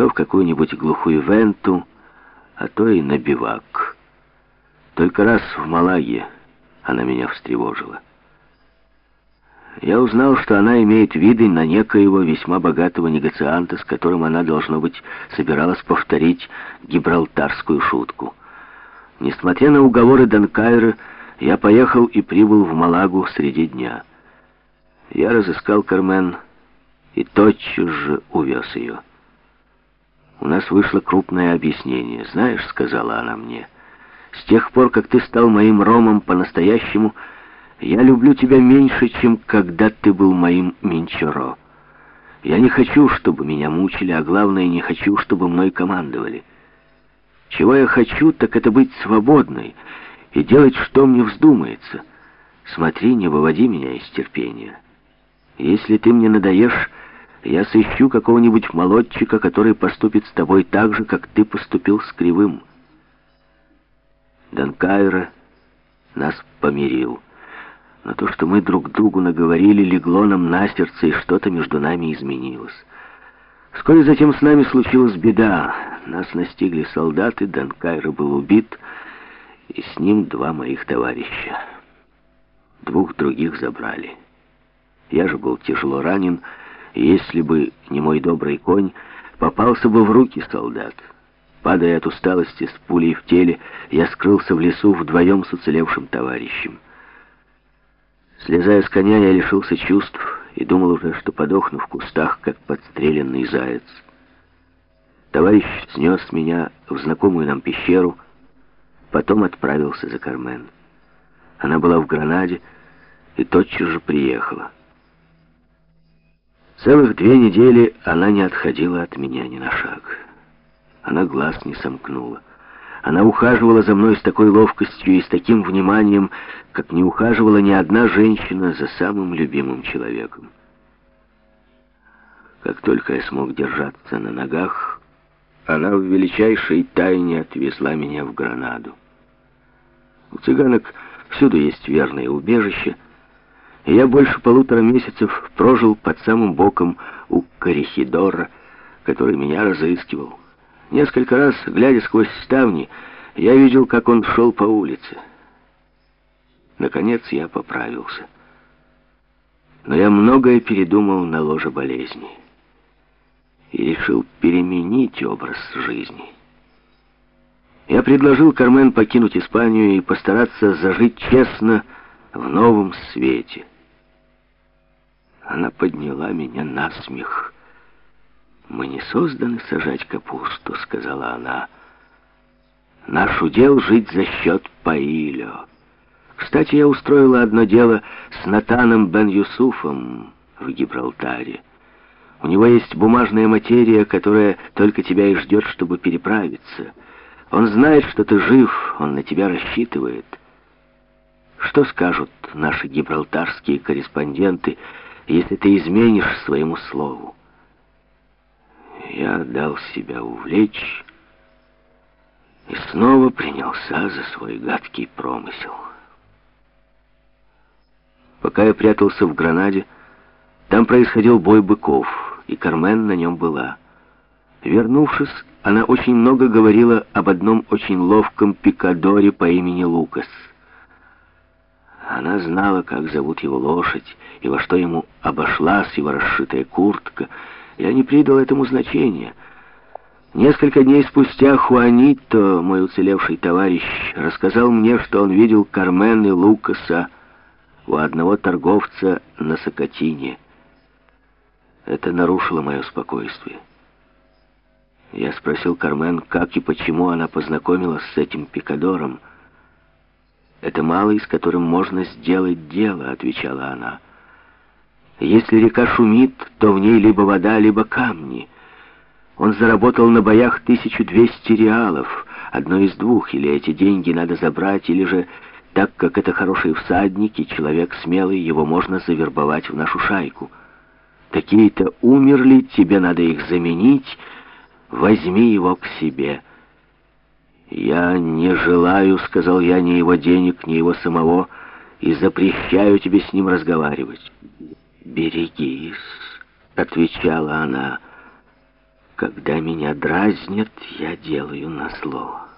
то в какую-нибудь глухую венту, а то и на бивак. Только раз в Малаге она меня встревожила. Я узнал, что она имеет виды на некоего весьма богатого негацианта, с которым она, должно быть, собиралась повторить гибралтарскую шутку. Несмотря на уговоры Данкайра, я поехал и прибыл в Малагу среди дня. Я разыскал Кармен и тотчас же увез ее. У нас вышло крупное объяснение. «Знаешь, — сказала она мне, — с тех пор, как ты стал моим ромом по-настоящему, я люблю тебя меньше, чем когда ты был моим Минчоро. Я не хочу, чтобы меня мучили, а главное, не хочу, чтобы мной командовали. Чего я хочу, так это быть свободной и делать, что мне вздумается. Смотри, не выводи меня из терпения. Если ты мне надоешь, я сыщу какого-нибудь молодчика, который поступит с тобой так же, как ты поступил с Кривым. Данкайра нас помирил. Но то, что мы друг другу наговорили, легло нам на сердце, и что-то между нами изменилось. Вскоре затем с нами случилась беда. Нас настигли солдаты, Данкайра был убит, и с ним два моих товарища. Двух других забрали. Я же был тяжело ранен, если бы не мой добрый конь, попался бы в руки солдат. Падая от усталости с пулей в теле, я скрылся в лесу вдвоем с уцелевшим товарищем. Слезая с коня, я лишился чувств и думал уже, что подохну в кустах, как подстреленный заяц. Товарищ снес меня в знакомую нам пещеру, потом отправился за Кармен. Она была в Гранаде и тотчас же приехала. Целых две недели она не отходила от меня ни на шаг. Она глаз не сомкнула. Она ухаживала за мной с такой ловкостью и с таким вниманием, как не ухаживала ни одна женщина за самым любимым человеком. Как только я смог держаться на ногах, она в величайшей тайне отвезла меня в Гранаду. У цыганок всюду есть верное убежище — я больше полутора месяцев прожил под самым боком у Корихидора, который меня разыскивал. Несколько раз, глядя сквозь ставни, я видел, как он шел по улице. Наконец я поправился. Но я многое передумал на ложе болезни и решил переменить образ жизни. Я предложил Кармен покинуть Испанию и постараться зажить честно в новом свете. Она подняла меня на смех. «Мы не созданы сажать капусту», — сказала она. «Наш удел жить за счет Паилио. Кстати, я устроила одно дело с Натаном Бен-Юсуфом в Гибралтаре. У него есть бумажная материя, которая только тебя и ждет, чтобы переправиться. Он знает, что ты жив, он на тебя рассчитывает». Что скажут наши гибралтарские корреспонденты, если ты изменишь своему слову? Я дал себя увлечь и снова принялся за свой гадкий промысел. Пока я прятался в Гранаде, там происходил бой быков, и Кармен на нем была. Вернувшись, она очень много говорила об одном очень ловком пикадоре по имени Лукас — она знала, как зовут его лошадь, и во что ему обошлась его расшитая куртка. Я не придал этому значения. Несколько дней спустя Хуанито, мой уцелевший товарищ, рассказал мне, что он видел Кармен и Лукаса у одного торговца на Сокотине. Это нарушило мое спокойствие. Я спросил Кармен, как и почему она познакомилась с этим пикадором. «Это малый, с которым можно сделать дело», — отвечала она. «Если река шумит, то в ней либо вода, либо камни. Он заработал на боях 1200 реалов, одно из двух, или эти деньги надо забрать, или же, так как это хорошие всадники, человек смелый, его можно завербовать в нашу шайку. Такие-то умерли, тебе надо их заменить, возьми его к себе». «Я не желаю, — сказал я, — ни его денег, ни его самого, и запрещаю тебе с ним разговаривать». «Берегись», — отвечала она. Когда меня дразнят, я делаю на слово.